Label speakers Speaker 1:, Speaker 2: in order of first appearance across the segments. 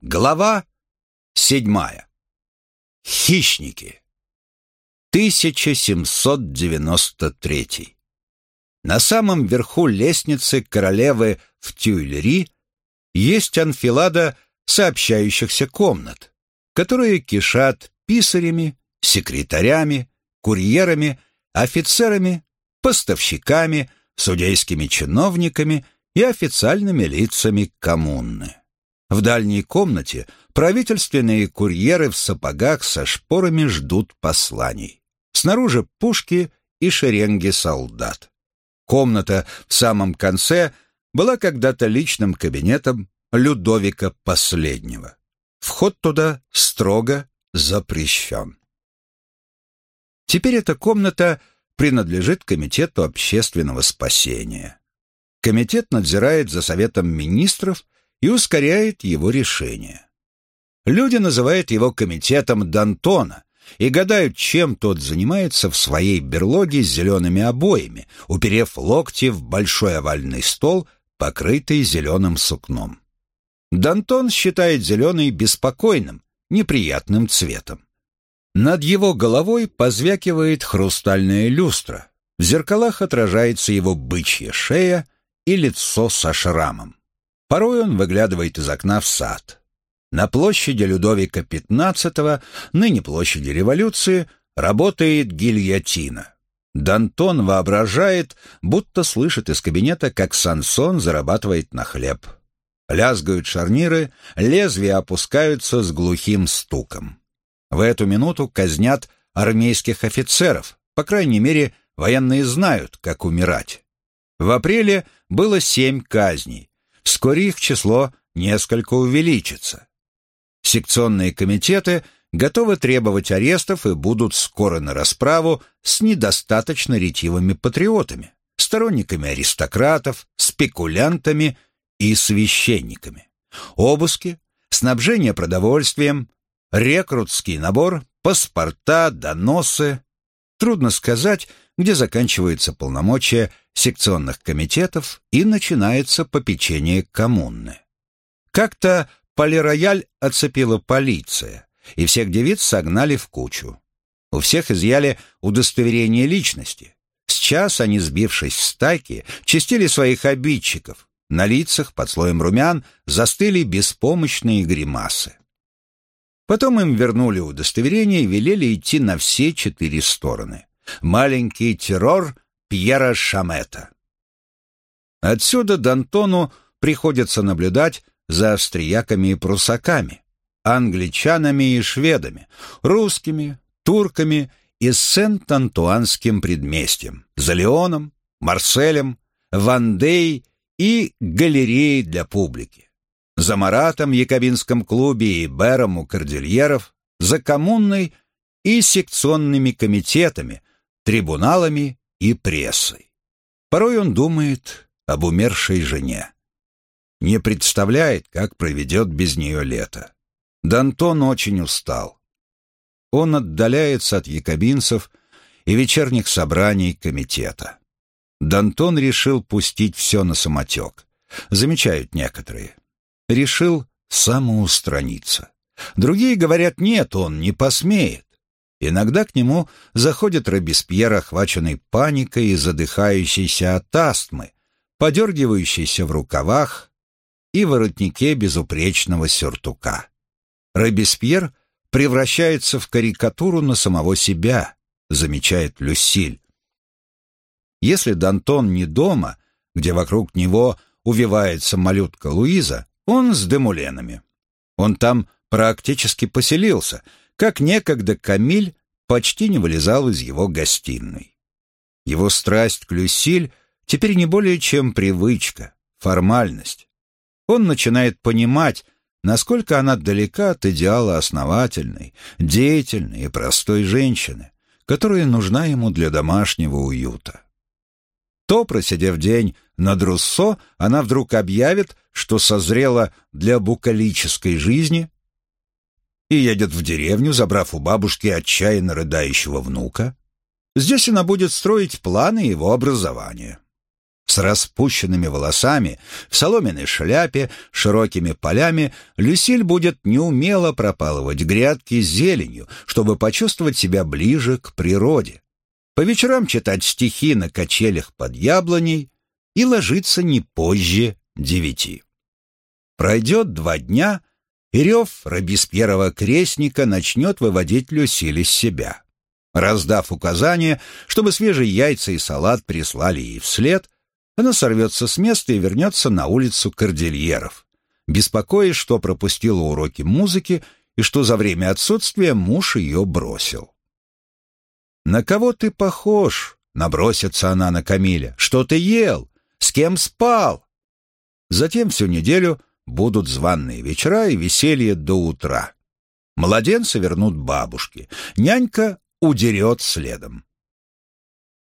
Speaker 1: Глава седьмая. Хищники. 1793. На самом верху лестницы королевы в Тюильри есть анфилада сообщающихся комнат, которые кишат писарями, секретарями, курьерами, офицерами, поставщиками, судейскими чиновниками и официальными лицами коммуны. В дальней комнате правительственные курьеры в сапогах со шпорами ждут посланий. Снаружи пушки и шеренги солдат. Комната в самом конце была когда-то личным кабинетом Людовика Последнего. Вход туда строго запрещен. Теперь эта комната принадлежит Комитету общественного спасения. Комитет надзирает за Советом министров и ускоряет его решение. Люди называют его комитетом Д'Антона и гадают, чем тот занимается в своей берлоге с зелеными обоями, уперев локти в большой овальный стол, покрытый зеленым сукном. Д'Антон считает зеленый беспокойным, неприятным цветом. Над его головой позвякивает хрустальная люстра. В зеркалах отражается его бычья шея и лицо со шрамом. Порой он выглядывает из окна в сад. На площади Людовика XV, ныне площади революции, работает гильотина. Дантон воображает, будто слышит из кабинета, как Сансон зарабатывает на хлеб. Лязгают шарниры, лезвия опускаются с глухим стуком. В эту минуту казнят армейских офицеров, по крайней мере, военные знают, как умирать. В апреле было семь казней, Вскоре их число несколько увеличится. Секционные комитеты готовы требовать арестов и будут скоро на расправу с недостаточно ретивыми патриотами, сторонниками аристократов, спекулянтами и священниками. Обыски, снабжение продовольствием, рекрутский набор, паспорта, доносы. Трудно сказать, где заканчиваются полномочия секционных комитетов и начинается попечение коммуны. Как-то полирояль оцепила полиция, и всех девиц согнали в кучу. У всех изъяли удостоверение личности. С час они, сбившись в стайки, чистили своих обидчиков. На лицах под слоем румян застыли беспомощные гримасы. Потом им вернули удостоверение и велели идти на все четыре стороны. Маленький террор Пьера Шамета. Отсюда Д'Антону приходится наблюдать за австрияками и прусаками, англичанами и шведами, русскими, турками и Сент-Антуанским предместьем, за Леоном, Марселем, Вандей и галереей для публики. За Маратом в Якобинском клубе и Бером у Кордильеров, за коммунной и секционными комитетами, трибуналами и прессой. Порой он думает об умершей жене. Не представляет, как проведет без нее лето. Дантон очень устал. Он отдаляется от якобинцев и вечерних собраний комитета. Дантон решил пустить все на самотек. Замечают некоторые. Решил самоустраниться. Другие говорят, нет, он не посмеет. Иногда к нему заходит Робеспьер, охваченный паникой и задыхающийся от астмы, подергивающийся в рукавах и воротнике безупречного сюртука. Робеспьер превращается в карикатуру на самого себя, замечает Люсиль. Если Д'Антон не дома, где вокруг него увивается малютка Луиза, он с демуленами. Он там практически поселился — как некогда Камиль почти не вылезал из его гостиной. Его страсть к Люсиль теперь не более чем привычка, формальность. Он начинает понимать, насколько она далека от идеала основательной, деятельной и простой женщины, которая нужна ему для домашнего уюта. То, просидев день над Руссо, она вдруг объявит, что созрела для букалической жизни и едет в деревню, забрав у бабушки отчаянно рыдающего внука. Здесь она будет строить планы его образования. С распущенными волосами, в соломенной шляпе, широкими полями Люсиль будет неумело пропалывать грядки зеленью, чтобы почувствовать себя ближе к природе. По вечерам читать стихи на качелях под яблоней и ложиться не позже девяти. Пройдет два дня, и рев Робеспьерова крестника начнет выводить Люсиль из себя. Раздав указание, чтобы свежие яйца и салат прислали ей вслед, она сорвется с места и вернется на улицу Кордильеров, беспокоясь, что пропустила уроки музыки и что за время отсутствия муж ее бросил. «На кого ты похож?» — набросится она на Камиля. «Что ты ел? С кем спал?» Затем всю неделю будут званные вечера и веселье до утра. Младенцы вернут бабушке, нянька удерет следом.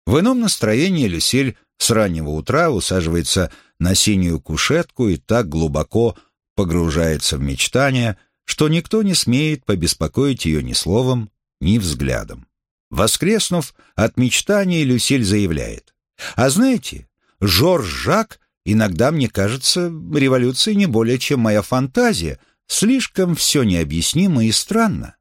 Speaker 1: В ином настроении Люсиль с раннего утра усаживается на синюю кушетку и так глубоко погружается в мечтания, что никто не смеет побеспокоить ее ни словом, ни взглядом. Воскреснув от мечтаний, Люсиль заявляет. «А знаете, Жорж Жак иногда мне кажется революцией не более, чем моя фантазия, слишком все необъяснимо и странно.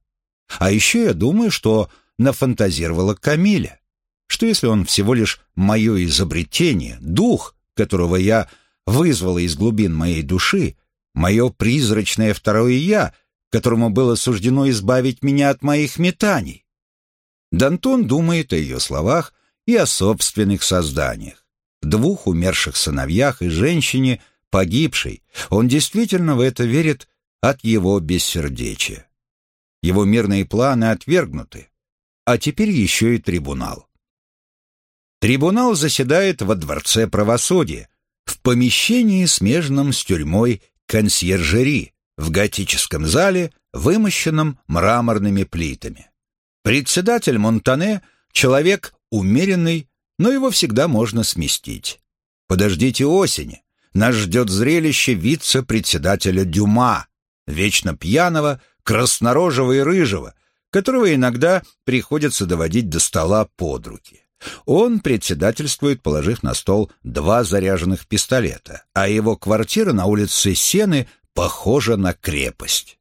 Speaker 1: А еще я думаю, что нафантазировала Камиля. Что если он всего лишь мое изобретение, дух, которого я вызвала из глубин моей души, мое призрачное второе «я», которому было суждено избавить меня от моих метаний? Дантон думает о ее словах и о собственных созданиях. Двух умерших сыновьях и женщине, погибшей, он действительно в это верит от его бессердечия. Его мирные планы отвергнуты, а теперь еще и трибунал. Трибунал заседает во Дворце правосудия, в помещении, смежном с тюрьмой консьержери, в готическом зале, вымощенном мраморными плитами. Председатель Монтане — человек умеренный, но его всегда можно сместить. Подождите осени. Нас ждет зрелище вице-председателя Дюма, вечно пьяного, краснорожего и рыжего, которого иногда приходится доводить до стола под руки. Он председательствует, положив на стол два заряженных пистолета, а его квартира на улице Сены похожа на крепость.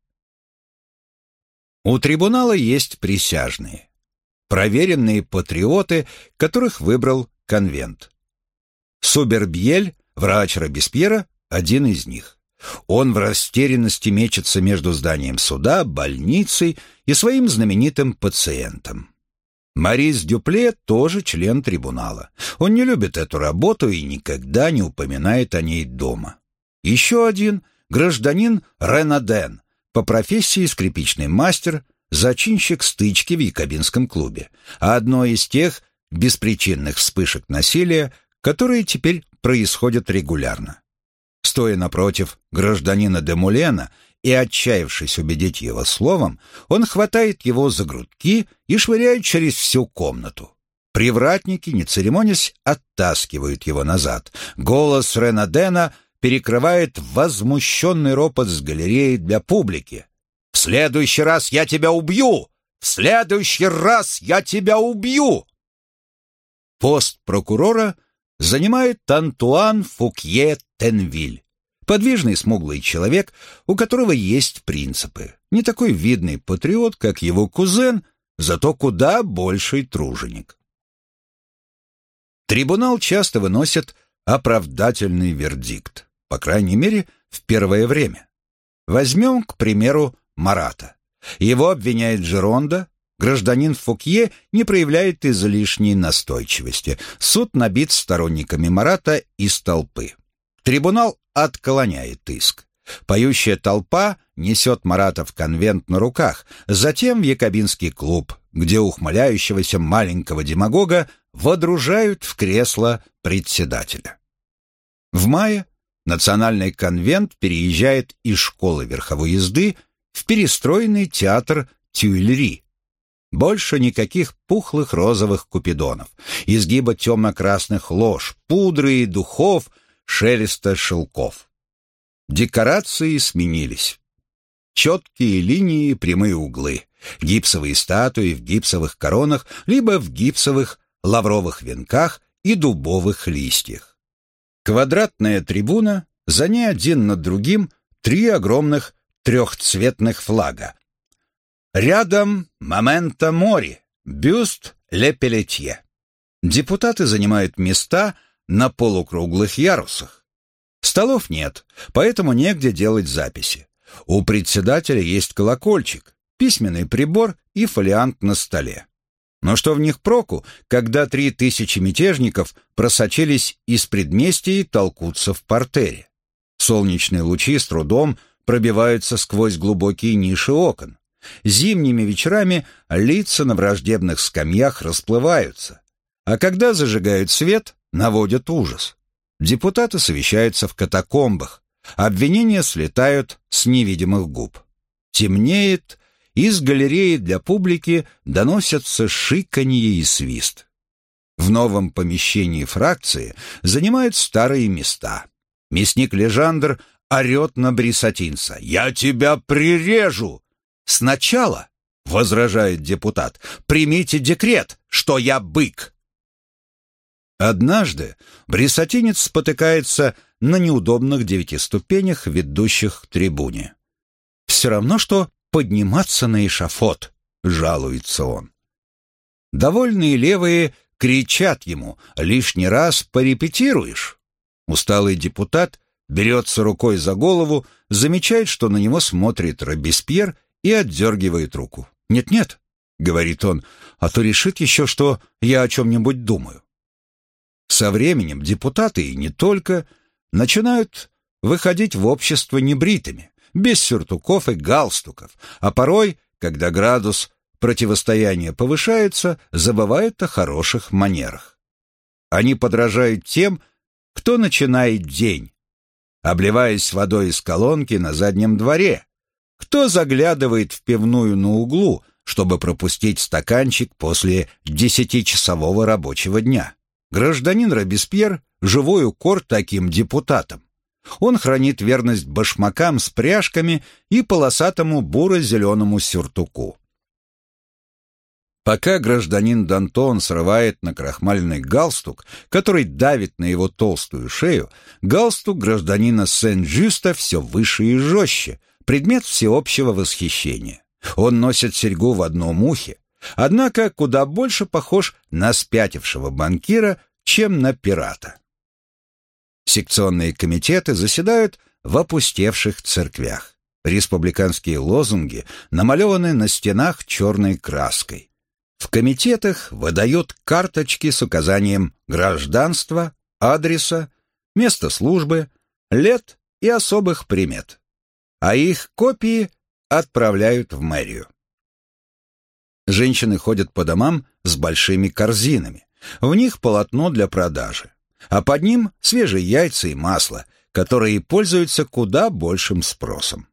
Speaker 1: У трибунала есть присяжные, проверенные патриоты, которых выбрал конвент. Субербьель, врач Робеспьера, один из них. Он в растерянности мечется между зданием суда, больницей и своим знаменитым пациентом. Марис Дюпле тоже член трибунала. Он не любит эту работу и никогда не упоминает о ней дома. Еще один — гражданин Ренаден, по профессии скрипичный мастер, зачинщик стычки в якобинском клубе, а одно из тех беспричинных вспышек насилия, которые теперь происходят регулярно. Стоя напротив гражданина де Мулена и отчаявшись убедить его словом, он хватает его за грудки и швыряет через всю комнату. Привратники, не церемонясь, оттаскивают его назад. Голос Ренадена перекрывает возмущенный ропот с галереи для публики. «В следующий раз я тебя убью! В следующий раз я тебя убью!» Пост прокурора занимает Антуан Фукье Тенвиль. Подвижный смуглый человек, у которого есть принципы. Не такой видный патриот, как его кузен, зато куда больший труженик. Трибунал часто выносит оправдательный вердикт, по крайней мере, в первое время. Возьмем, к примеру, Марата. Его обвиняет Жеронда, гражданин Фукье не проявляет излишней настойчивости. Суд набит сторонниками Марата из толпы. Трибунал отклоняет иск. Поющая толпа несет Марата в конвент на руках, затем в якобинский клуб, где ухмыляющегося маленького демагога водружают в кресло председателя. В мае национальный конвент переезжает из школы верховой езды в перестроенный театр Тюильри. Больше никаких пухлых розовых купидонов, изгиба темно-красных лож, пудры и духов — шелеста шелков. Декорации сменились. Четкие линии, прямые углы, гипсовые статуи в гипсовых коронах, либо в гипсовых лавровых венках и дубовых листьях. Квадратная трибуна, за ней один над другим три огромных трехцветных флага. Рядом «Момента Мори», бюст Ле Пелетье. Депутаты занимают места на полукруглых ярусах. Столов нет, поэтому негде делать записи. У председателя есть колокольчик, письменный прибор и фолиант на столе. Но что в них проку, когда три тысячи мятежников просочились из предместий и толкутся в портере? Солнечные лучи с трудом пробиваются сквозь глубокие ниши окон. Зимними вечерами лица на враждебных скамьях расплываются. А когда зажигают свет, наводят ужас. Депутаты совещаются в катакомбах. Обвинения слетают с невидимых губ. Темнеет, из галереи для публики доносятся шиканье и свист. В новом помещении фракции занимают старые места. Мясник Лежандр орет на Брисатинца. «Я тебя прирежу!» «Сначала, — возражает депутат, — примите декрет, что я бык!» Однажды Брисатинец спотыкается на неудобных девяти ступенях, ведущих к трибуне. Все равно, что подниматься на эшафот, жалуется он. Довольные левые кричат ему «Лишний раз порепетируешь». Усталый депутат берется рукой за голову, замечает, что на него смотрит Робеспьер и отдергивает руку. «Нет-нет», — говорит он, — «а то решит еще, что я о чем-нибудь думаю». Со временем депутаты и не только начинают выходить в общество небритыми, без сюртуков и галстуков, а порой, когда градус противостояния повышается, забывают о хороших манерах. Они подражают тем, кто начинает день, обливаясь водой из колонки на заднем дворе, кто заглядывает в пивную на углу, чтобы пропустить стаканчик после десятичасового рабочего дня. Гражданин Робеспьер — живой укор таким депутатам. Он хранит верность башмакам с пряжками и полосатому буро-зеленому сюртуку. Пока гражданин Дантон срывает на крахмальный галстук, который давит на его толстую шею, галстук гражданина Сен-Жюста все выше и жестче, предмет всеобщего восхищения. Он носит серьгу в одном ухе, однако куда больше похож на спятившего банкира, чем на пирата. Секционные комитеты заседают в опустевших церквях. Республиканские лозунги намалеваны на стенах черной краской. В комитетах выдают карточки с указанием гражданства, адреса, места службы, лет и особых примет. А их копии отправляют в мэрию. Женщины ходят по домам с большими корзинами. В них полотно для продажи а под ним свежие яйца и масло, которые пользуются куда большим спросом.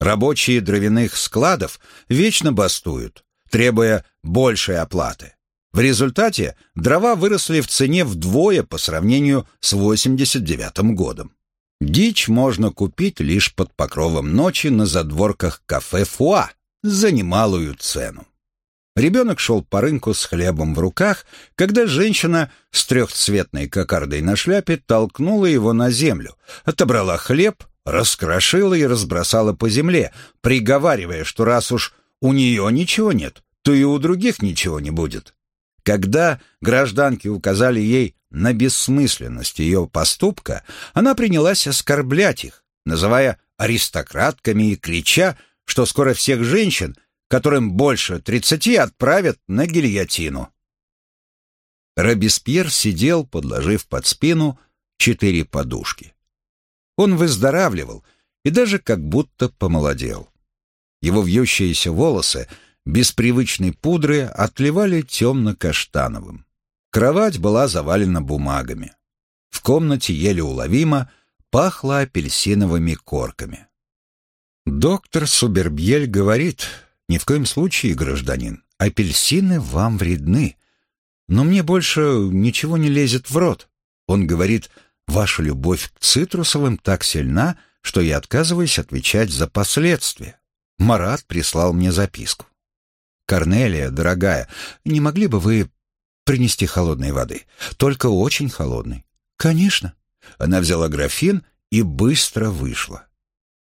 Speaker 1: Рабочие дровяных складов вечно бастуют, требуя большей оплаты. В результате дрова выросли в цене вдвое по сравнению с 89 годом. Дичь можно купить лишь под покровом ночи на задворках кафе «Фуа» за немалую цену. Ребенок шел по рынку с хлебом в руках, когда женщина с трехцветной кокардой на шляпе толкнула его на землю, отобрала хлеб, раскрошила и разбросала по земле, приговаривая, что раз уж у нее ничего нет, то и у других ничего не будет. Когда гражданки указали ей на бессмысленность ее поступка, она принялась оскорблять их, называя аристократками и крича, что скоро всех женщин – которым больше тридцати отправят на гильотину. Робеспьер сидел, подложив под спину четыре подушки. Он выздоравливал и даже как будто помолодел. Его вьющиеся волосы без привычной пудры отливали темно-каштановым. Кровать была завалена бумагами. В комнате еле уловимо пахло апельсиновыми корками. Доктор Субербьель говорит, ни в коем случае, гражданин, апельсины вам вредны. Но мне больше ничего не лезет в рот. Он говорит, ваша любовь к цитрусовым так сильна, что я отказываюсь отвечать за последствия. Марат прислал мне записку. «Корнелия, дорогая, не могли бы вы принести холодной воды? Только очень холодной». «Конечно. Она взяла графин и быстро вышла.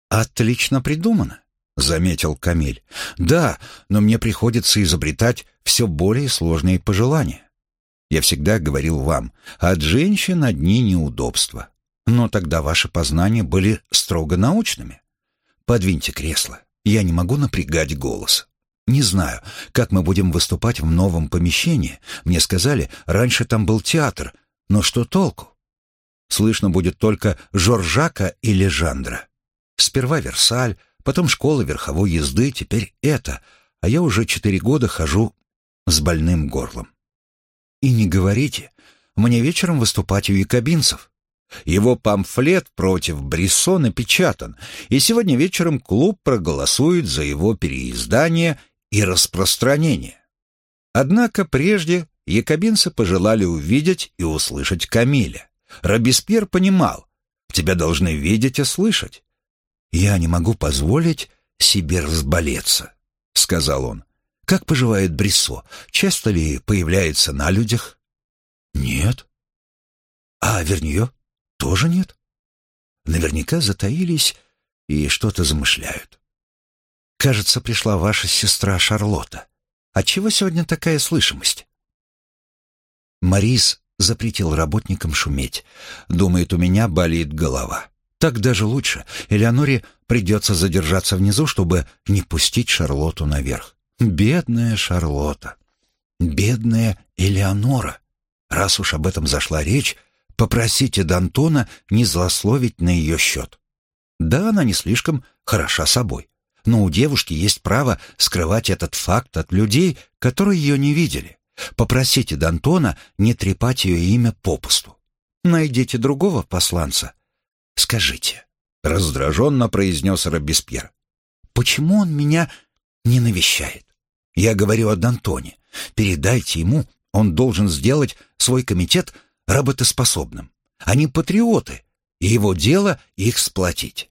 Speaker 1: «Отлично придумано», — заметил Камиль. «Да, но мне приходится изобретать все более сложные пожелания. Я всегда говорил вам, от женщин одни неудобства. Но тогда ваши познания были строго научными. Подвиньте кресло, я не могу напрягать голос. Не знаю, как мы будем выступать в новом помещении. Мне сказали, раньше там был театр, но что толку? Слышно будет только Жоржака или Жандра. Сперва Версаль, потом школа верховой езды, теперь это, а я уже четыре года хожу с больным горлом. И не говорите, мне вечером выступать у якобинцев. Его памфлет против Бриссо напечатан, и сегодня вечером клуб проголосует за его переиздание и распространение. Однако прежде якобинцы пожелали увидеть и услышать Камиля. Робеспьер понимал, тебя должны видеть и слышать. «Я не могу позволить себе разболеться», — сказал он. «Как поживает Бриссо? Часто ли появляется на людях?» «Нет». «А Вернье?» «Тоже нет?» «Наверняка затаились и что-то замышляют». «Кажется, пришла ваша сестра Шарлотта. Отчего сегодня такая слышимость?» Марис запретил работникам шуметь. Думает, у меня болит голова. Так даже лучше. Элеоноре придется задержаться внизу, чтобы не пустить Шарлоту наверх. Бедная Шарлота. Бедная Элеонора. Раз уж об этом зашла речь, попросите Д'Антона не злословить на ее счет. Да, она не слишком хороша собой, но у девушки есть право скрывать этот факт от людей, которые ее не видели. Попросите Д'Антона не трепать ее имя попусту. Найдите другого посланца, Скажите, — раздраженно произнес Робеспьер, — почему он меня не навещает? Я говорю о Д'Антоне. Передайте ему, он должен сделать свой комитет работоспособным. Они патриоты, и его дело их сплотить.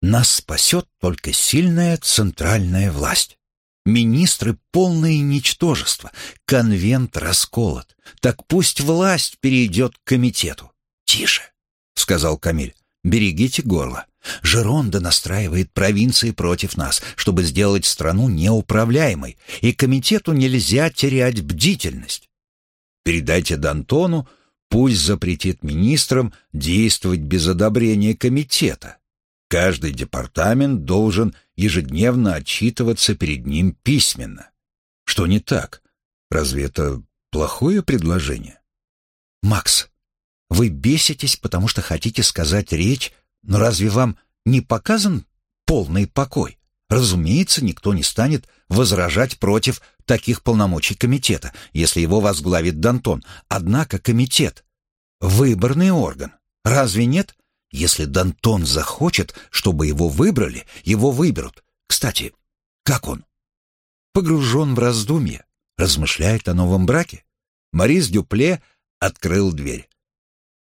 Speaker 1: Нас спасет только сильная центральная власть. Министры — полное ничтожество, конвент расколот. Так пусть власть перейдет к комитету. «Тише», — сказал Камиль. Берегите горло. Жеронда настраивает провинции против нас, чтобы сделать страну неуправляемой, и комитету нельзя терять бдительность. Передайте Д'Антону, пусть запретит министрам действовать без одобрения комитета. Каждый департамент должен ежедневно отчитываться перед ним письменно. Что не так? Разве это плохое предложение? Макс, вы беситесь, потому что хотите сказать речь, но разве вам не показан полный покой? Разумеется, никто не станет возражать против таких полномочий комитета, если его возглавит Дантон. Однако комитет — выборный орган. Разве нет? Если Дантон захочет, чтобы его выбрали, его выберут. Кстати, как он? Погружен в раздумье, размышляет о новом браке. Морис Дюпле открыл дверь.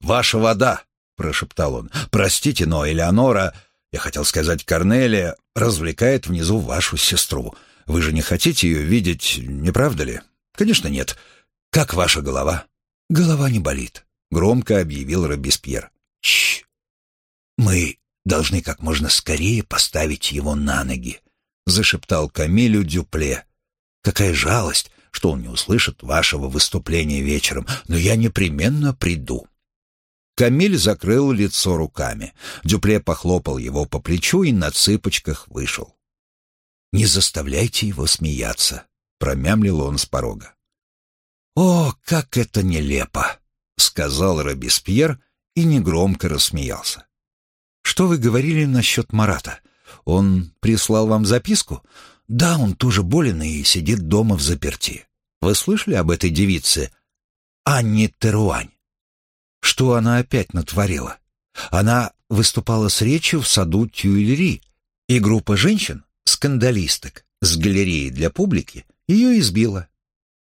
Speaker 1: «Ваша вода!» — прошептал он. «Простите, но Элеонора, я хотел сказать Корнелия, развлекает внизу вашу сестру. Вы же не хотите ее видеть, не правда ли?» «Конечно нет. Как ваша голова?» «Голова не болит», — громко объявил Робеспьер. «Чш! Мы должны как можно скорее поставить его на ноги», — зашептал Камилю Дюпле. «Какая жалость, что он не услышит вашего выступления вечером, но я непременно приду». Камиль закрыл лицо руками. Дюпле похлопал его по плечу и на цыпочках вышел. «Не заставляйте его смеяться», — промямлил он с порога. «О, как это нелепо!» — сказал Робеспьер и негромко рассмеялся. «Что вы говорили насчет Марата? Он прислал вам записку? Да, он тоже болен и сидит дома в заперти. Вы слышали об этой девице Анне Теруань?» Что она опять натворила? Она выступала с речью в саду Тюильри, и группа женщин, скандалисток, с галереи для публики, ее избила.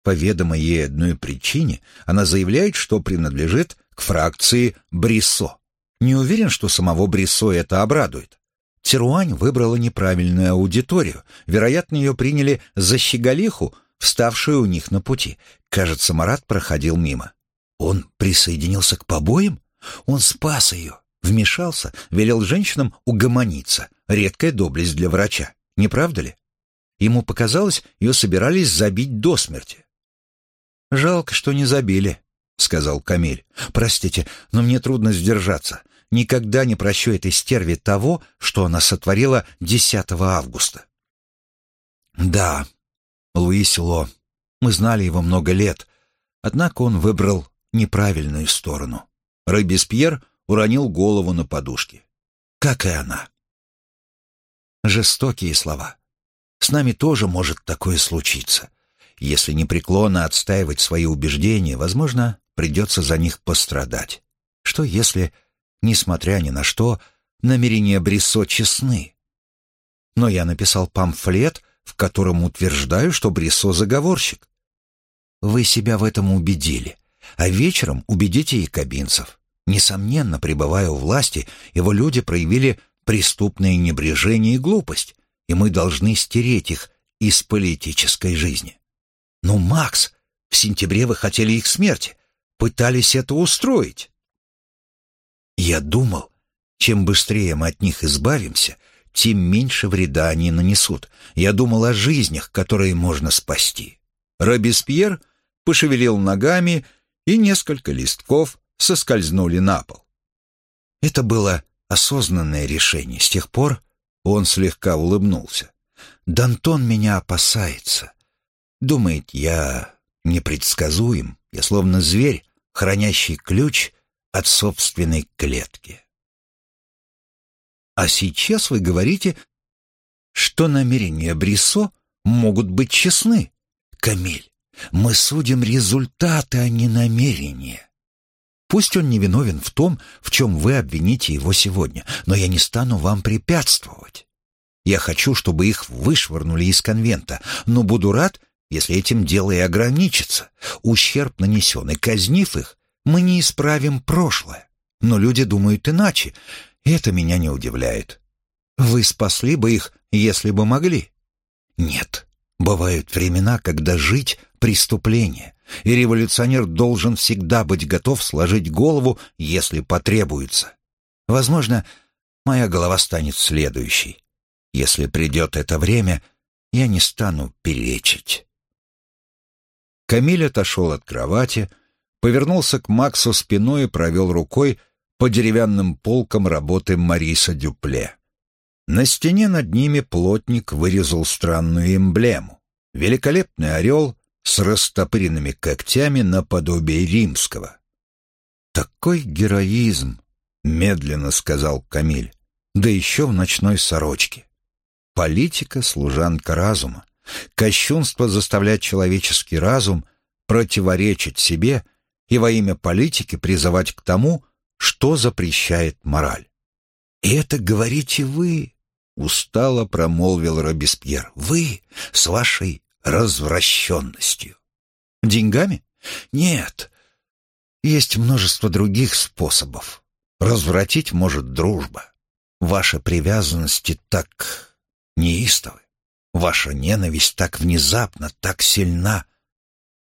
Speaker 1: По ведомой ей одной причине она заявляет, что принадлежит к фракции Бриссо. Не уверен, что самого Бриссо это обрадует. Теруань выбрала неправильную аудиторию. Вероятно, ее приняли за щеголиху, вставшую у них на пути. Кажется, Марат проходил мимо. Он присоединился к побоям? Он спас ее, вмешался, велел женщинам угомониться. Редкая доблесть для врача, не правда ли? Ему показалось, ее собирались забить до смерти. «Жалко, что не забили», — сказал Камиль. «Простите, но мне трудно сдержаться. Никогда не прощу этой стерве того, что она сотворила 10 августа». «Да, Луи Село. Мы знали его много лет, однако он выбрал неправильную сторону». Робеспьер уронил голову на подушке. «Как и она». Жестокие слова. С нами тоже может такое случиться. Если непреклонно отстаивать свои убеждения, возможно, придется за них пострадать. Что если, несмотря ни на что, намерения Бриссо честны? Но я написал памфлет, в котором утверждаю, что Бриссо заговорщик. Вы себя в этом убедили, а вечером убедите и кабинцев. Несомненно, пребывая у власти, его люди проявили преступное небрежение и глупость, и мы должны стереть их из политической жизни. Но, Макс, в сентябре вы хотели их смерти, пытались это устроить. Я думал, чем быстрее мы от них избавимся, тем меньше вреда они нанесут. Я думал о жизнях, которые можно спасти. Робеспьер пошевелил ногами, и несколько листков соскользнули на пол. Это было осознанное решение. С тех пор он слегка улыбнулся. «Дантон меня опасается. Думает, я непредсказуем, я словно зверь, хранящий ключ от собственной клетки. А сейчас вы говорите, что намерения Брисо могут быть честны. Камиль, мы судим результаты, а не намерения. Пусть он не виновен в том, в чем вы обвините его сегодня, но я не стану вам препятствовать. Я хочу, чтобы их вышвырнули из конвента, но буду рад, если этим дело и ограничится. Ущерб нанесенный, казнив их, мы не исправим прошлое. Но люди думают иначе, и это меня не удивляет. Вы спасли бы их, если бы могли? Нет. Бывают времена, когда жить — преступление, и революционер должен всегда быть готов сложить голову, если потребуется. Возможно, моя голова станет следующей. Если придет это время, я не стану перечить. Камиль отошел от кровати, повернулся к Максу спиной и провел рукой по деревянным полкам работы Мариса Дюпле. На стене над ними плотник вырезал странную эмблему. Великолепный орел с растопыренными когтями наподобие римского. «Такой героизм!» — медленно сказал Камиль. «Да еще в ночной сорочке. Политика — служанка разума. Кощунство заставлять человеческий разум противоречить себе и во имя политики призывать к тому, что запрещает мораль. «И это говорите вы», — устало промолвил Робеспьер, «вы с вашей развращенностью». «Деньгами? Нет. Есть множество других способов. Развратить может дружба. Ваши привязанности так неистовы. Ваша ненависть так внезапно, так сильна.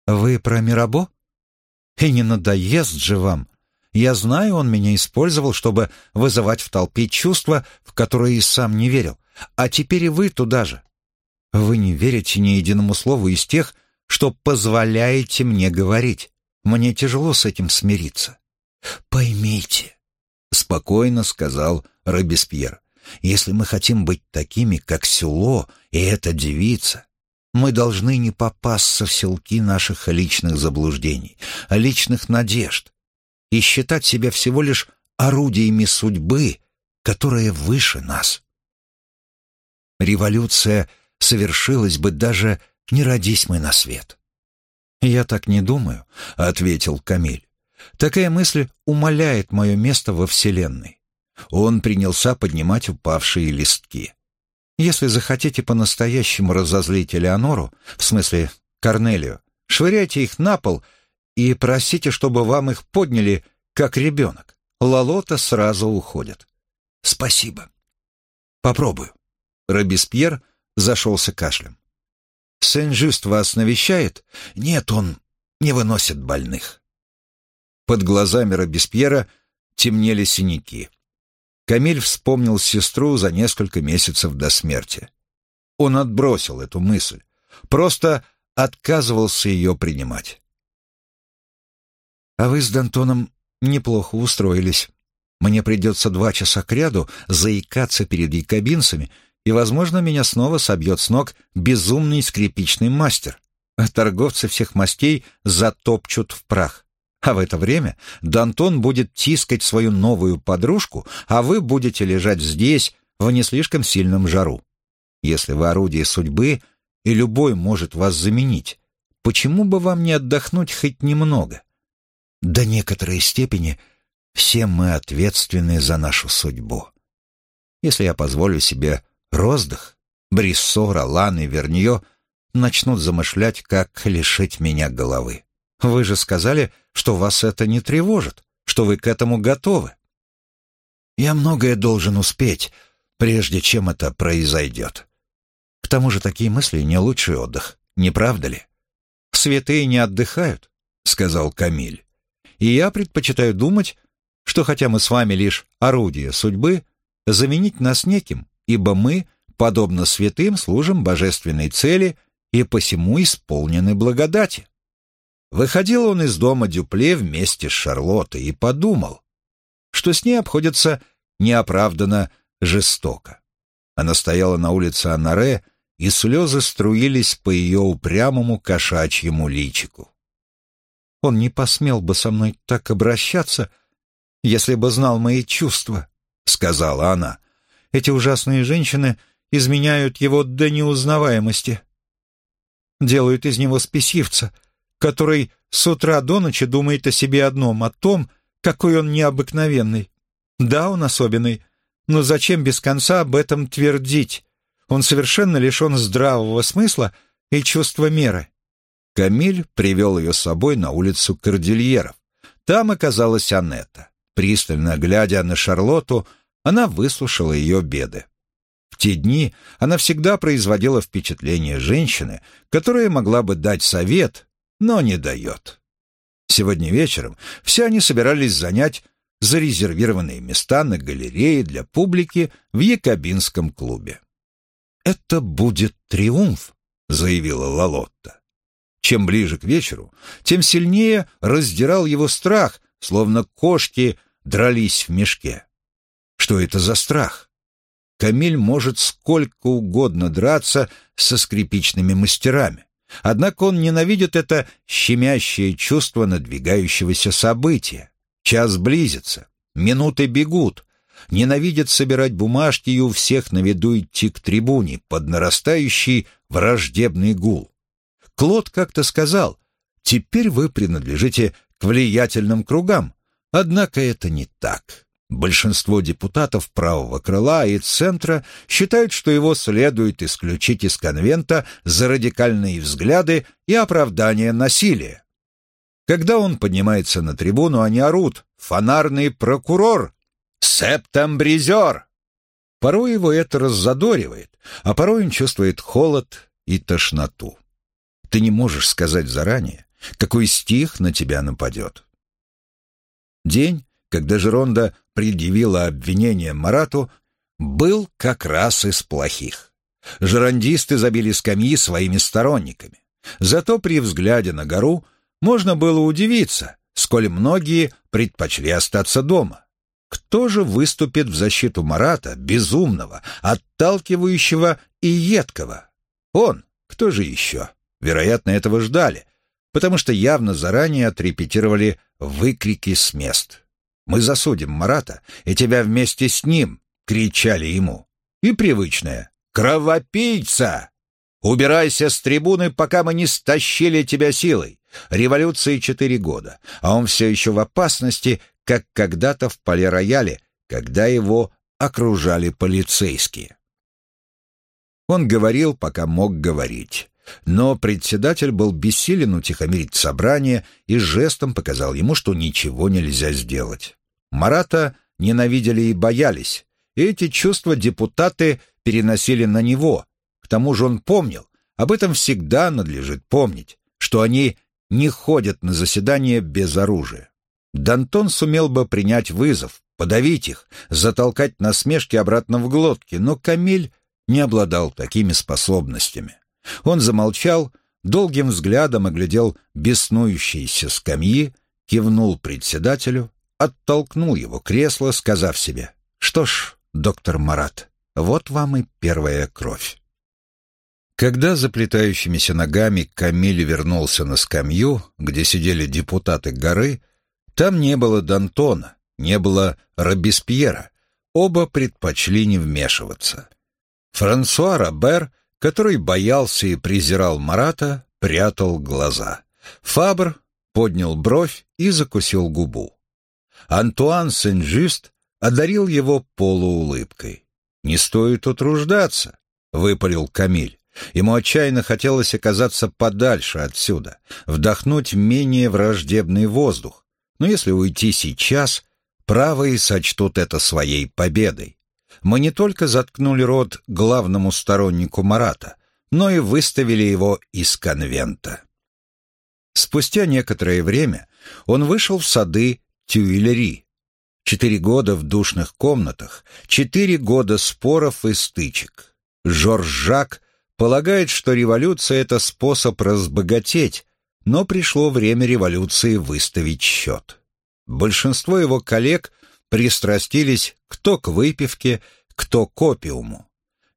Speaker 1: Вы про Мирабо? И не надоест же вам. Я знаю, он меня использовал, чтобы вызывать в толпе чувства, в которые и сам не верил. А теперь и вы туда же. Вы не верите ни единому слову из тех, что позволяете мне говорить. Мне тяжело с этим смириться. Поймите, — спокойно сказал Робеспьер, если мы хотим быть такими, как Сюло и эта девица, мы должны не попасться в селки наших личных заблуждений, личных надежд и считать себя всего лишь орудиями судьбы, которая выше нас. Революция совершилась бы даже не родись мы на свет. «Я так не думаю», — ответил Камиль. «Такая мысль умаляет мое место во Вселенной. Он принялся поднимать упавшие листки. «Если захотите по-настоящему разозлить Элеонору, в смысле Корнелию, швыряйте их на пол и просите, чтобы вам их подняли, как ребенок. Лалота сразу уходит». «Спасибо. Попробую». Робеспьер зашелся кашлем. «Сен-Жюст вас навещает?» «Нет, он не выносит больных». Под глазами Робеспьера темнели синяки. Камиль вспомнил сестру за несколько месяцев до смерти. Он отбросил эту мысль, просто отказывался ее принимать. «А вы с Д'Антоном неплохо устроились. Мне придется два часа кряду заикаться перед якобинцами, и, возможно, меня снова собьет с ног безумный скрипичный мастер, а торговцы всех мастей затопчут в прах. А в это время Д'Антон будет тискать свою новую подружку, а вы будете лежать здесь в не слишком сильном жару. Если вы орудие судьбы, и любой может вас заменить, почему бы вам не отдохнуть хоть немного? До некоторой степени все мы ответственны за нашу судьбу. Если я позволю себе роздых, Бриссо, Ролан и Вернье начнут замышлять, как лишить меня головы. Вы же сказали, что вас это не тревожит, что вы к этому готовы. Я многое должен успеть, прежде чем это произойдет. К тому же такие мысли не лучший отдых, не правда ли? Святые не отдыхают, сказал Камиль. И я предпочитаю думать, что хотя мы с вами лишь орудие судьбы, заменить нас неким, ибо мы, подобно святым, служим божественной цели и посему исполнены благодати. Выходил он из дома Дюпле вместе с Шарлоттой и подумал, что с ней обходится неоправданно жестоко. Она стояла на улице Анаре, и слезы струились по ее упрямому кошачьему личику. Он не посмел бы со мной так обращаться, если бы знал мои чувства, — сказала она. Эти ужасные женщины изменяют его до неузнаваемости. Делают из него спесивца, который с утра до ночи думает о себе одном, о том, какой он необыкновенный. Да, он особенный, но зачем без конца об этом твердить? Он совершенно лишен здравого смысла и чувства меры. Камиль привел ее с собой на улицу Кордильеров. Там оказалась Анетта. Пристально глядя на Шарлотту, она выслушала ее беды. В те дни она всегда производила впечатление женщины, которая могла бы дать совет, но не дает. Сегодня вечером все они собирались занять зарезервированные места на галерее для публики в Якобинском клубе. «Это будет триумф», — заявила Лалотта. Чем ближе к вечеру, тем сильнее раздирал его страх, словно кошки дрались в мешке. Что это за страх? Камиль может сколько угодно драться со скрипичными мастерами. Однако он ненавидит это щемящее чувство надвигающегося события. Час близится, минуты бегут. Ненавидит собирать бумажки и у всех на виду идти к трибуне под нарастающий враждебный гул. Клод как-то сказал, «Теперь вы принадлежите к влиятельным кругам». Однако это не так. Большинство депутатов правого крыла и центра считают, что его следует исключить из конвента за радикальные взгляды и оправдание насилия. Когда он поднимается на трибуну, они орут «Фонарный прокурор! Септембризер!» Порой его это раззадоривает, а порой он чувствует холод и тошноту. Ты не можешь сказать заранее, какой стих на тебя нападет. День, когда Жеронда предъявила обвинение Марату, был как раз из плохих. Жерандисты забили скамьи своими сторонниками. Зато при взгляде на гору можно было удивиться, сколь многие предпочли остаться дома. Кто же выступит в защиту Марата, безумного, отталкивающего и едкого? Он, кто же еще? Вероятно, этого ждали, потому что явно заранее отрепетировали выкрики с мест. «Мы засудим Марата, и тебя вместе с ним!» — кричали ему. И привычное «Кровопийца! Убирайся с трибуны, пока мы не стащили тебя силой!» Революции четыре года, а он все еще в опасности, как когда-то в поле-рояле, когда его окружали полицейские. Он говорил, пока мог говорить. Но председатель был бессилен утихомирить собрание и жестом показал ему, что ничего нельзя сделать. Марата ненавидели и боялись. И эти чувства депутаты переносили на него. К тому же он помнил, об этом всегда надлежит помнить, что они не ходят на заседания без оружия. Дантон сумел бы принять вызов, подавить их, затолкать насмешки обратно в глотки, но Камиль не обладал такими способностями. Он замолчал, долгим взглядом оглядел беснующиеся скамьи, кивнул председателю, оттолкнул его кресло, сказав себе, «Что ж, доктор Марат, вот вам и первая кровь». Когда заплетающимися ногами Камиль вернулся на скамью, где сидели депутаты горы, там не было Д'Антона, не было Робеспьера. Оба предпочли не вмешиваться. Франсуа Робер, который боялся и презирал Марата, прятал глаза. Фабр поднял бровь и закусил губу. Антуан Сен-Жюст одарил его полуулыбкой. «Не стоит утруждаться», — выпалил Камиль. Ему отчаянно хотелось оказаться подальше отсюда, вдохнуть менее враждебный воздух. Но если уйти сейчас, правые сочтут это своей победой. Мы не только заткнули рот главному стороннику Марата, но и выставили его из конвента. Спустя некоторое время он вышел в сады Тюильри. Четыре года в душных комнатах, четыре года споров и стычек. Жорж Жак полагает, что революция — это способ разбогатеть, но пришло время революции выставить счет. Большинство его коллег пристрастились кто к выпивке, кто к опиуму.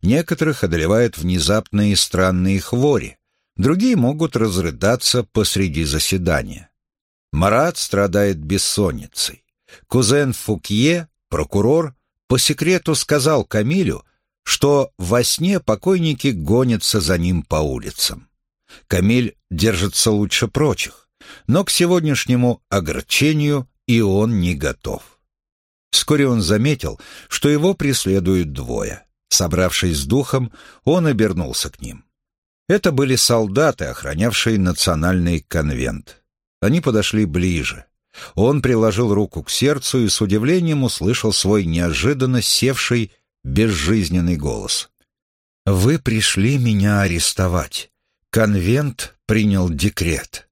Speaker 1: Некоторых одолевают внезапные странные хвори, другие могут разрыдаться посреди заседания. Марат страдает бессонницей. Кузен Фукье, прокурор, по секрету сказал Камилю, что во сне покойники гонятся за ним по улицам. Камиль держится лучше прочих, но к сегодняшнему огорчению и он не готов. Вскоре он заметил, что его преследуют двое. Собравшись с духом, он обернулся к ним. Это были солдаты, охранявшие национальный конвент. Они подошли ближе. Он приложил руку к сердцу и с удивлением услышал свой неожиданно севший безжизненный голос. «Вы пришли меня арестовать. Конвент принял декрет».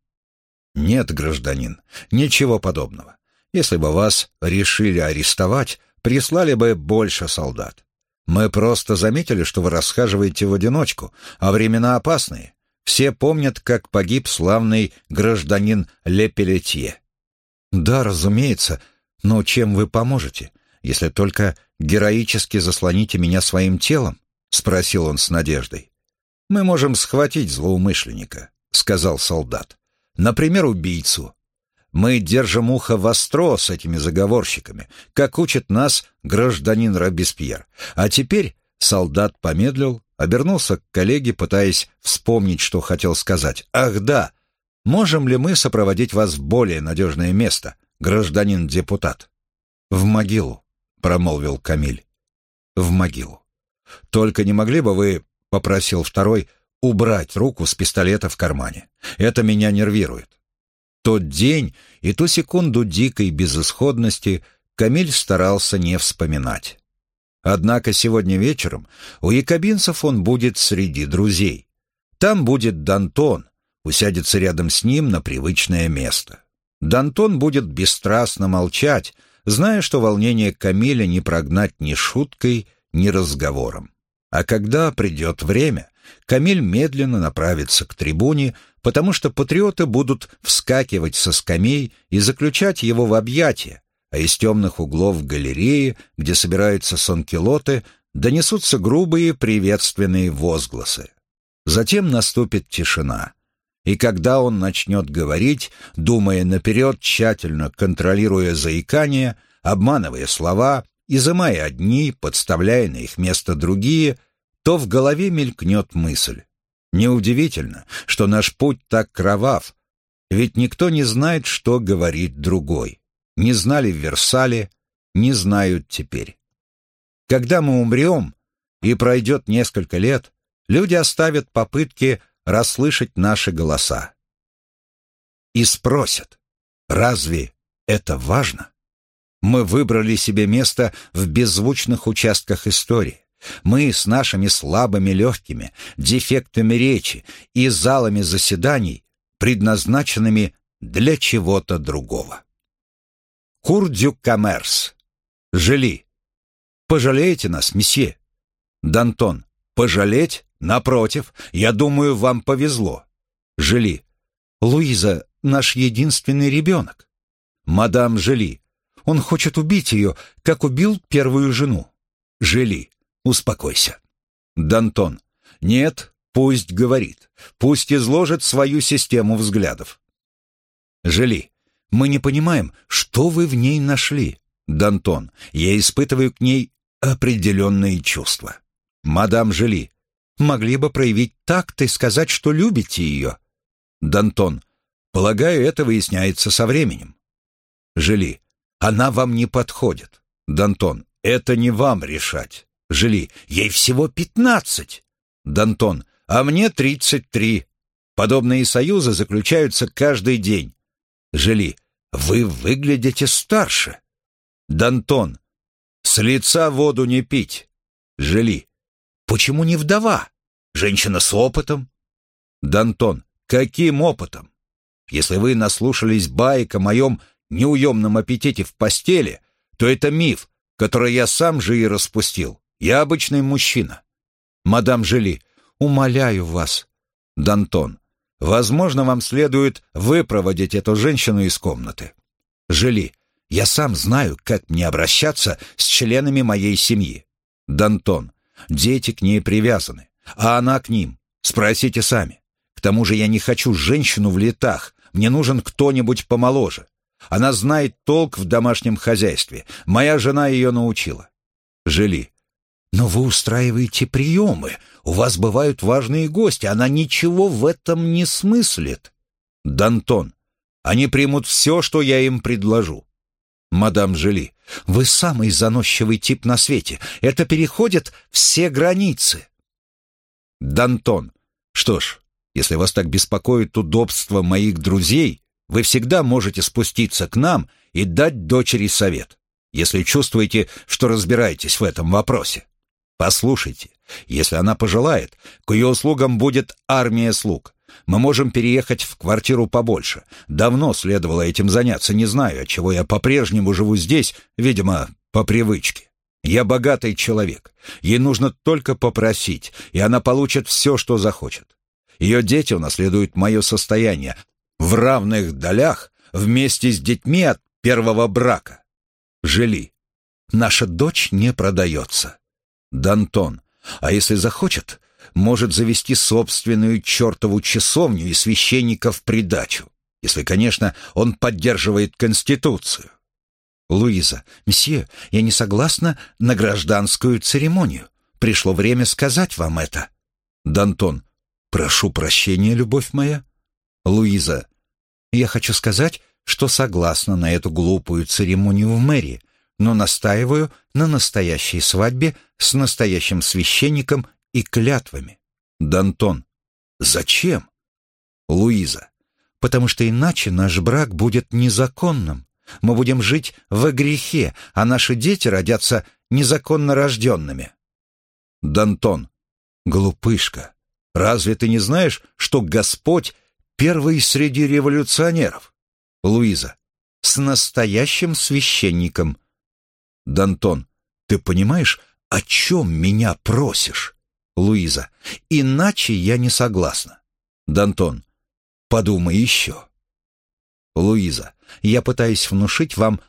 Speaker 1: «Нет, гражданин, ничего подобного. Если бы вас решили арестовать, прислали бы больше солдат. Мы просто заметили, что вы расхаживаете в одиночку, а времена опасные. Все помнят, как погиб славный гражданин Лепелетье. Да, разумеется, но чем вы поможете, если только героически заслоните меня своим телом? Спросил он с надеждой. Мы можем схватить злоумышленника, сказал солдат. Например, убийцу. Мы держим ухо востро с этими заговорщиками, как учит нас гражданин Робеспьер. А теперь солдат помедлил, обернулся к коллеге, пытаясь вспомнить, что хотел сказать. «Ах да! Можем ли мы сопроводить вас в более надежное место, гражданин депутат?» «В могилу», — промолвил Камиль. «В могилу. Только не могли бы вы, — попросил второй, — убрать руку с пистолета в кармане? Это меня нервирует». Тот день и ту секунду дикой безысходности Камиль старался не вспоминать. Однако сегодня вечером у якобинцев он будет среди друзей. Там будет Дантон, усядется рядом с ним на привычное место. Дантон будет бесстрастно молчать, зная, что волнение Камиля не прогнать ни шуткой, ни разговором. А когда придет время, Камиль медленно направится к трибуне, потому что патриоты будут вскакивать со скамей и заключать его в объятия, а из темных углов галереи, где собираются сонкилоты, донесутся грубые приветственные возгласы. Затем наступит тишина. И когда он начнет говорить, думая наперед, тщательно контролируя заикание, обманывая слова, изымая одни, подставляя на их место другие, то в голове мелькнет мысль. Неудивительно, что наш путь так кровав, ведь никто не знает, что говорит другой. Не знали в Версале, не знают теперь. Когда мы умрем, и пройдет несколько лет, люди оставят попытки расслышать наши голоса. И спросят, разве это важно? Мы выбрали себе место в беззвучных участках истории. Мы с нашими слабыми легкими, дефектами речи и залами заседаний, предназначенными для чего-то другого. Курдю Камерс. Жили. Пожалеете нас, месье? Дантон. Пожалеть? Напротив, я думаю, вам повезло. Жили. Луиза — наш единственный ребенок. Мадам Жили. Он хочет убить ее, как убил первую жену. Жили. Успокойся. Дантон. Нет, пусть говорит. Пусть изложит свою систему взглядов. Жили. Мы не понимаем, что вы в ней нашли. Дантон. Я испытываю к ней определенные чувства. Мадам Жили. Могли бы проявить такт и сказать, что любите ее. Дантон. Полагаю, это выясняется со временем. Жили. Она вам не подходит. Дантон. Это не вам решать. Жили. Ей всего пятнадцать. Дантон. А мне тридцать три. Подобные союзы заключаются каждый день. Жили. Вы выглядите старше. Дантон. С лица воду не пить. Жили. Почему не вдова? Женщина с опытом. Дантон. Каким опытом? Если вы наслушались баек о моем неуемном аппетите в постели, то это миф, который я сам же и распустил. Я обычный мужчина. Мадам Жили, умоляю вас. Дантон, возможно, вам следует выпроводить эту женщину из комнаты. Жили, я сам знаю, как мне обращаться с членами моей семьи. Дантон, дети к ней привязаны, а она к ним. Спросите сами. К тому же я не хочу женщину в летах, мне нужен кто-нибудь помоложе. Она знает толк в домашнем хозяйстве. Моя жена ее научила. Жили. Но вы устраиваете приемы. У вас бывают важные гости. Она ничего в этом не смыслит. Дантон. Они примут все, что я им предложу. Мадам Жили. Вы самый заносчивый тип на свете. Это переходит все границы. Дантон. Что ж, если вас так беспокоит удобство моих друзей, вы всегда можете спуститься к нам и дать дочери совет, если чувствуете, что разбираетесь в этом вопросе. Послушайте, если она пожелает, к ее услугам будет армия слуг. Мы можем переехать в квартиру побольше. Давно следовало этим заняться, не знаю, отчего я по-прежнему живу здесь, видимо, по привычке. Я богатый человек. Ей нужно только попросить, и она получит все, что захочет. Ее дети унаследуют мое состояние, в равных долях вместе с детьми от первого брака. Жили. Наша дочь не продается. Дантон. А если захочет, может завести собственную чертову часовню и священника в придачу. Если, конечно, он поддерживает Конституцию. Луиза. Месье, я не согласна на гражданскую церемонию. Пришло время сказать вам это. Дантон. Прошу прощения, любовь моя. Луиза. Я хочу сказать, что согласна на эту глупую церемонию в мэрии, но настаиваю на настоящей свадьбе с настоящим священником и клятвами. Дантон. Зачем? Луиза. Потому что иначе наш брак будет незаконным. Мы будем жить во грехе, а наши дети родятся незаконно рожденными. Дантон. Глупышка. Разве ты не знаешь, что Господь Первый среди революционеров. Луиза. С настоящим священником. Дантон. Ты понимаешь, о чем меня просишь? Луиза. Иначе я не согласна. Дантон. Подумай еще. Луиза. Я пытаюсь внушить вам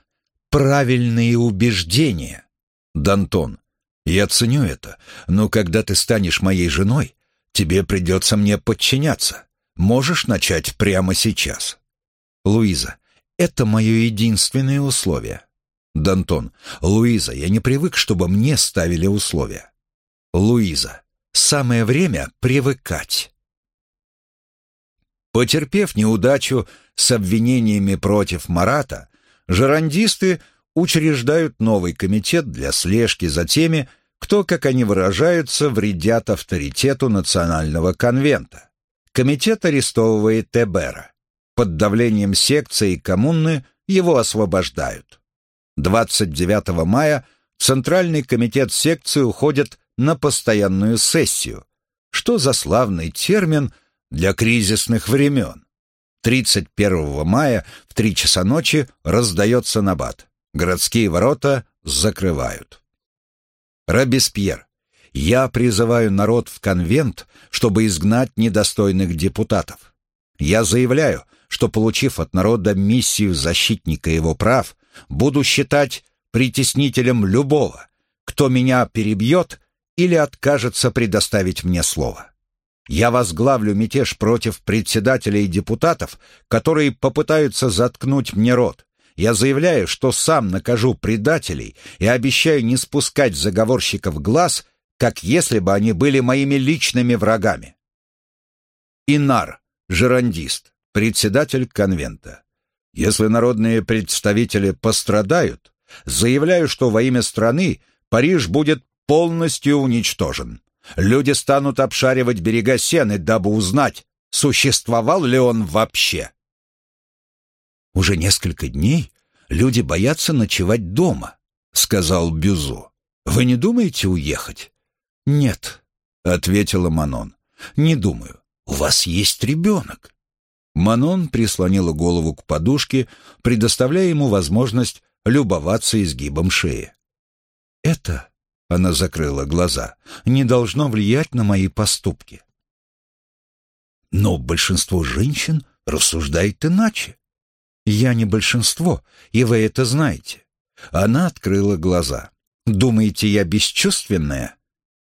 Speaker 1: правильные убеждения. Дантон. Я ценю это, но когда ты станешь моей женой, тебе придется мне подчиняться. Можешь начать прямо сейчас. Луиза, это мое единственное условие. Дантон, Луиза, я не привык, чтобы мне ставили условия. Луиза, самое время привыкать. Потерпев неудачу с обвинениями против Марата, жерандисты учреждают новый комитет для слежки за теми, кто, как они выражаются, вредят авторитету национального конвента. Комитет арестовывает Тебера. Под давлением секции и коммуны его освобождают. 29 мая Центральный комитет секции уходит на постоянную сессию. Что за славный термин для кризисных времен? 31 мая в 3 часа ночи раздается набат. Городские ворота закрывают. Робеспьер. Я призываю народ в конвент, чтобы изгнать недостойных депутатов. Я заявляю, что, получив от народа миссию защитника его прав, буду считать притеснителем любого, кто меня перебьет или откажется предоставить мне слово. Я возглавлю мятеж против председателя и депутатов, которые попытаются заткнуть мне рот. Я заявляю, что сам накажу предателей и обещаю не спускать заговорщиков глаз как если бы они были моими личными врагами. Инар, жерандист, председатель конвента. Если народные представители пострадают, заявляю, что во имя страны Париж будет полностью уничтожен. Люди станут обшаривать берега Сены, дабы узнать, существовал ли он вообще. «Уже несколько дней люди боятся ночевать дома», — сказал Бюзо. «Вы не думаете уехать?» «Нет», — ответила Манон. «Не думаю. У вас есть ребенок». Манон прислонила голову к подушке, предоставляя ему возможность любоваться изгибом шеи. «Это», — она закрыла глаза, — «не должно влиять на мои поступки». Но большинство женщин рассуждает иначе. Я не большинство, и вы это знаете. Она открыла глаза. Думаете, я бесчувственная?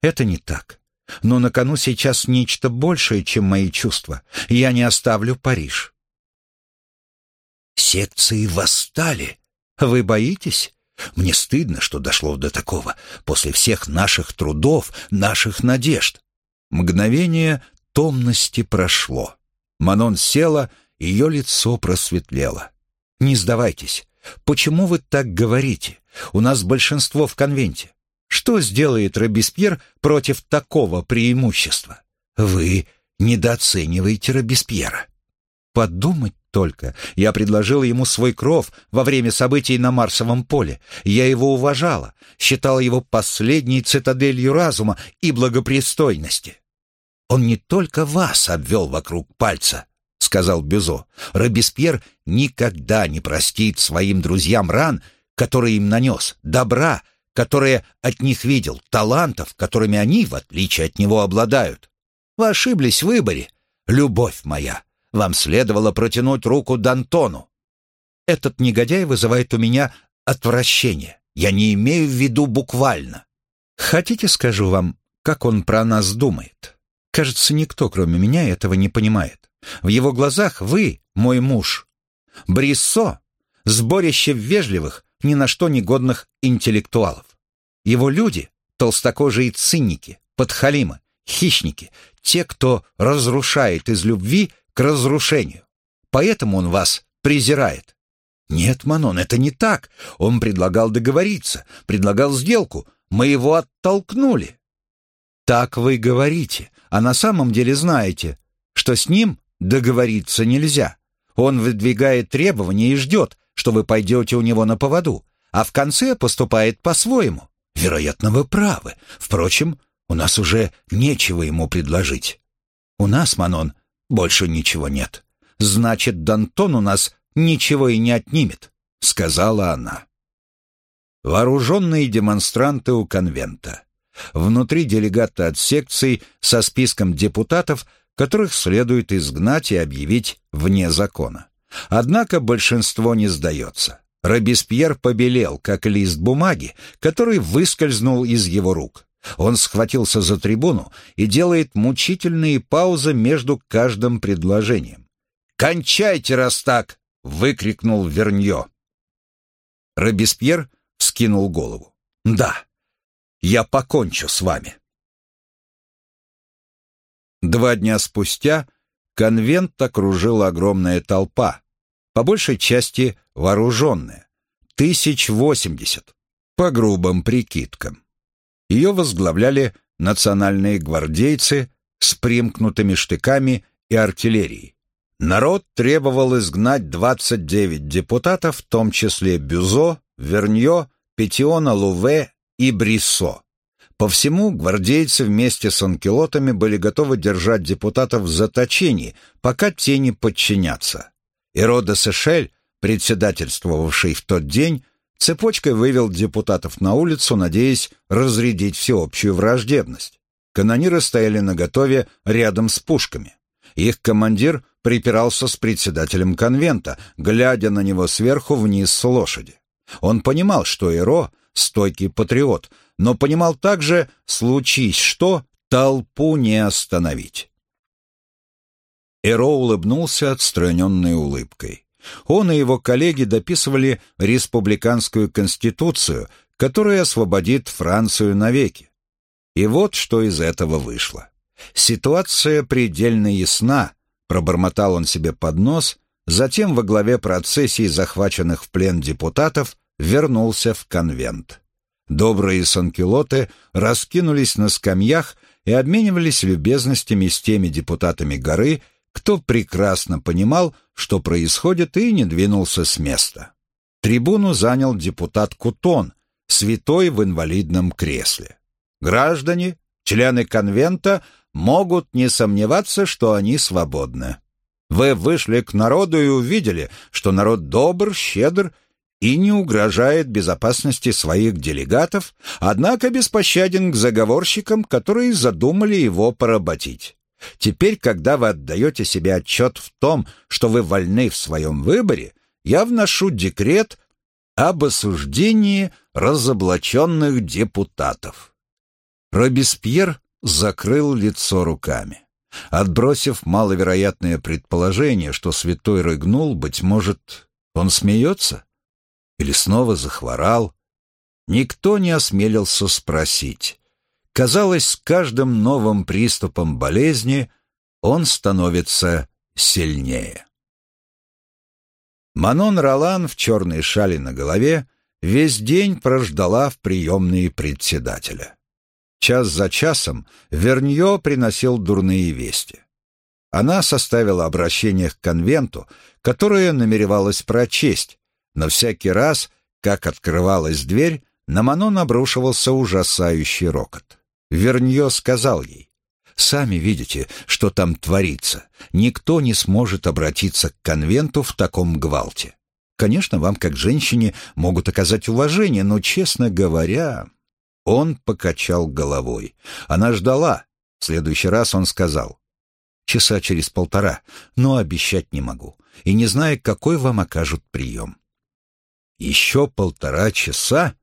Speaker 1: Это не так. Но на кону сейчас нечто большее, чем мои чувства. Я не оставлю Париж. Секции восстали. Вы боитесь? Мне стыдно, что дошло до такого, после всех наших трудов, наших надежд. Мгновение томности прошло. Манон села, ее лицо просветлело. «Не сдавайтесь. Почему вы так говорите? У нас большинство в конвенте. Что сделает Робеспьер против такого преимущества? Вы недооцениваете Робеспьера. Подумать только, я предложил ему свой кров во время событий на Марсовом поле. Я его уважала, считала его последней цитаделью разума и благопристойности. Он не только вас обвел вокруг пальца, — сказал Бюзо. Робеспьер никогда не простит своим друзьям ран, которые им нанес, добра, которые от них видел, талантов, которыми они, в отличие от него, обладают. Вы ошиблись в выборе. Любовь моя, вам следовало протянуть руку Д'Антону. Этот негодяй вызывает у меня отвращение. Я не имею в виду буквально. Хотите, скажу вам, как он про нас думает? Кажется, никто, кроме меня, этого не понимает. В его глазах вы мой муж. Бриссо — сборище вежливых, ни на что негодных интеллектуалов. Его люди — толстокожие цинники, подхалимы, хищники, те, кто разрушает из любви к разрушению. Поэтому он вас презирает. Нет, Манон, это не так. Он предлагал договориться, предлагал сделку. Мы его оттолкнули. Так вы говорите, а на самом деле знаете, что с ним договориться нельзя. Он выдвигает требования и ждет, что вы пойдете у него на поводу, а в конце поступает по-своему. Вероятно, вы правы. Впрочем, у нас уже нечего ему предложить. У нас, Манон, больше ничего нет. Значит, Дантон у нас ничего и не отнимет, сказала она. Вооруженные демонстранты у конвента. Внутри делегаты от секций со списком депутатов, которых следует изгнать и объявить вне закона. Однако большинство не сдается. Робеспьер побелел, как лист бумаги, который выскользнул из его рук. Он схватился за трибуну и делает мучительные паузы между каждым предложением. «Кончайте, раз так!» — выкрикнул Верньо. Робеспьер скинул голову. «Да, я покончу с вами». Два дня спустя конвент окружила огромная толпа, по большей части вооруженная, тысяч восемьдесят, по грубым прикидкам. Ее возглавляли национальные гвардейцы с примкнутыми штыками и артиллерией. Народ требовал изгнать 29 депутатов, в том числе Бюзо, Верньо, Петиона Луве и Бриссо. По всему гвардейцы вместе с анкелотами были готовы держать депутатов в заточении, пока те не подчинятся. И Рода Сешель, председательствовавший в тот день, цепочкой вывел депутатов на улицу, надеясь разрядить всеобщую враждебность. Канониры стояли наготове рядом с пушками. Их командир припирался с председателем конвента, глядя на него сверху вниз с лошади. Он понимал, что Иро — стойкий патриот, но понимал также, случись что, толпу не остановить. Эро улыбнулся отстраненной улыбкой. Он и его коллеги дописывали республиканскую конституцию, которая освободит Францию навеки. И вот что из этого вышло. Ситуация предельно ясна, пробормотал он себе под нос, затем во главе процессии захваченных в плен депутатов вернулся в конвент. Добрые санкелоты раскинулись на скамьях и обменивались любезностями с теми депутатами горы, кто прекрасно понимал, что происходит, и не двинулся с места. Трибуну занял депутат Кутон, святой в инвалидном кресле. Граждане, члены конвента, могут не сомневаться, что они свободны. Вы вышли к народу и увидели, что народ добр, щедр и не угрожает безопасности своих делегатов, однако беспощаден к заговорщикам, которые задумали его поработить. Теперь, когда вы отдаете себе отчет в том, что вы вольны в своем выборе, я вношу декрет об осуждении разоблаченных депутатов. Робеспьер закрыл лицо руками. Отбросив маловероятное предположение, что святой рыгнул, быть может, он смеется? Или снова захворал? Никто не осмелился спросить. Казалось, с каждым новым приступом болезни он становится сильнее. Манон Ролан в черной шали на голове весь день прождала в приемной председателя. Час за часом Вернье приносил дурные вести. Она составила обращение к конвенту, которое намеревалась прочесть, но всякий раз, как открывалась дверь, на Манон обрушивался ужасающий рокот. Вернье сказал ей, «Сами видите, что там творится. Никто не сможет обратиться к конвенту в таком гвалте. Конечно, вам, как женщине, могут оказать уважение, но, честно говоря...» Он покачал головой. Она ждала. В следующий раз он сказал, «Часа через полтора, но обещать не могу, и не знаю, какой вам окажут прием». Еще полтора часа?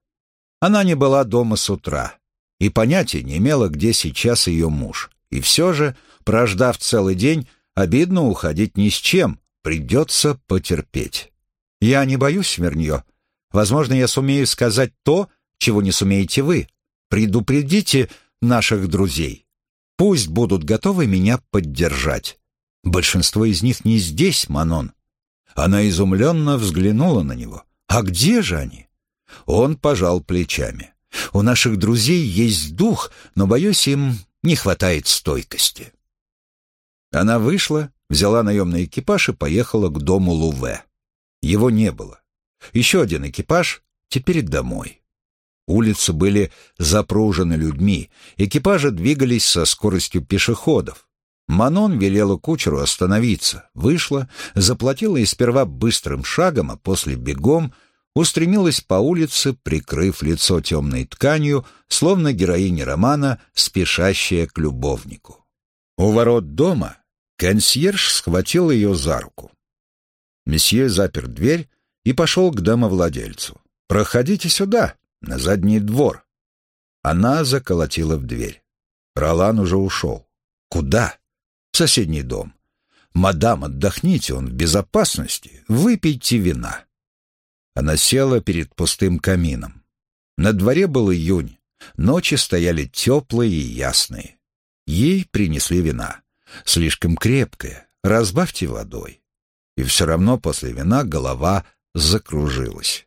Speaker 1: Она не была дома с утра и понятия не имела, где сейчас ее муж. И все же, прождав целый день, обидно уходить ни с чем, придется потерпеть. Я не боюсь, Вернье. Возможно, я сумею сказать то, чего не сумеете вы. Предупредите наших друзей. Пусть будут готовы меня поддержать. Большинство из них не здесь, Манон. Она изумленно взглянула на него. А где же они? Он пожал плечами. У наших друзей есть дух, но, боюсь, им не хватает стойкости. Она вышла, взяла наемный экипаж и поехала к дому Луве. Его не было. Еще один экипаж, теперь домой. Улицы были запружены людьми, экипажи двигались со скоростью пешеходов. Манон велела кучеру остановиться, вышла, заплатила и сперва быстрым шагом, а после бегом устремилась по улице, прикрыв лицо темной тканью, словно героиня романа, спешащая к любовнику. У ворот дома консьерж схватил ее за руку. Месье запер дверь и пошел к домовладельцу. «Проходите сюда, на задний двор». Она заколотила в дверь. Ролан уже ушел. «Куда?» «В соседний дом». «Мадам, отдохните, он в безопасности. Выпейте вина». Она села перед пустым камином. На дворе был июнь, ночи стояли теплые и ясные. Ей принесли вина. Слишком крепкое, разбавьте водой. И все равно после вина голова закружилась.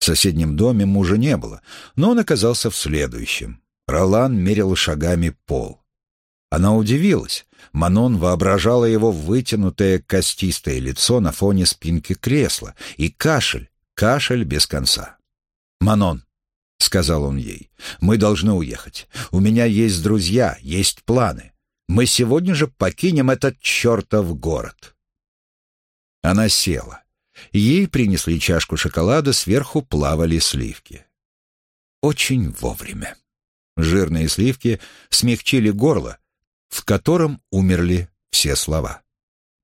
Speaker 1: В соседнем доме мужа не было, но он оказался в следующем. Ролан мерил шагами пол. Она удивилась. Манон воображала его вытянутое костистое лицо на фоне спинки кресла и кашель, Кашель без конца. «Манон», — сказал он ей. «Мы должны уехать. У меня есть друзья, есть планы. Мы сегодня же покинем этот чертов город». Она села. Ей принесли чашку шоколада, сверху плавали сливки. Очень вовремя. Жирные сливки смягчили горло, в котором умерли все слова.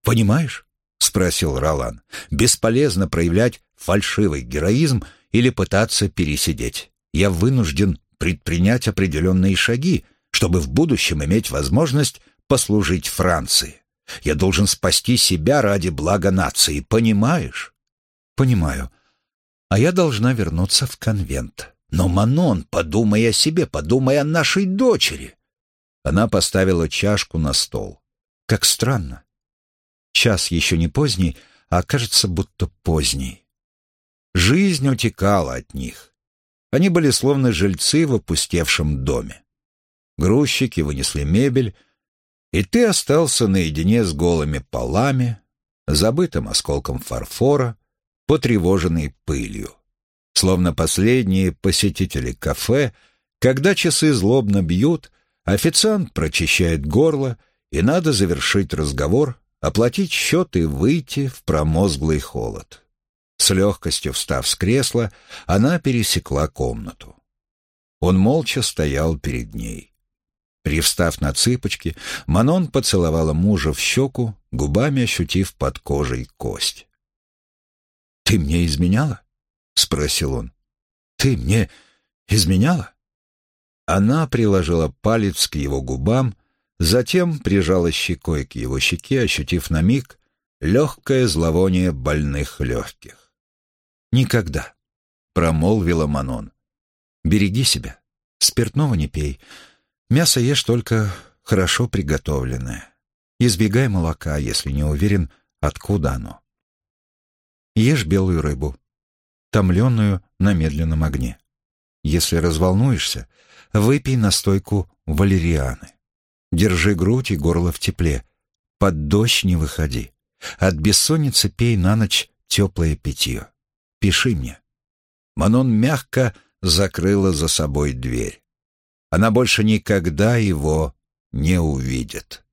Speaker 1: «Понимаешь?» — спросил Ролан. «Бесполезно проявлять фальшивый героизм или пытаться пересидеть. Я вынужден предпринять определенные шаги, чтобы в будущем иметь возможность послужить Франции. Я должен спасти себя ради блага нации, понимаешь? Понимаю. А я должна вернуться в конвент. Но, Манон, подумай о себе, подумай о нашей дочери. Она поставила чашку на стол. Как странно. Час еще не поздний, а кажется, будто поздний. Жизнь утекала от них. Они были словно жильцы в опустевшем доме. Грузчики вынесли мебель, и ты остался наедине с голыми полами, забытым осколком фарфора, потревоженный пылью. Словно последние посетители кафе, когда часы злобно бьют, официант прочищает горло, и надо завершить разговор, оплатить счет и выйти в промозглый холод. С легкостью встав с кресла, она пересекла комнату. Он молча стоял перед ней. Привстав на цыпочки, Манон поцеловала мужа в щеку, губами ощутив под кожей кость. «Ты мне изменяла?» — спросил он. «Ты мне изменяла?» Она приложила палец к его губам, затем прижала щекой к его щеке, ощутив на миг легкое зловоние больных легких. «Никогда», — промолвила Манон. «Береги себя. Спиртного не пей. Мясо ешь только хорошо приготовленное. Избегай молока, если не уверен, откуда оно. Ешь белую рыбу, томленную на медленном огне. Если разволнуешься, выпей настойку валерианы. Держи грудь и горло в тепле. Под дождь не выходи. От бессонницы пей на ночь теплое питье. Пиши мне». Манон мягко закрыла за собой дверь. Она больше никогда его не увидит.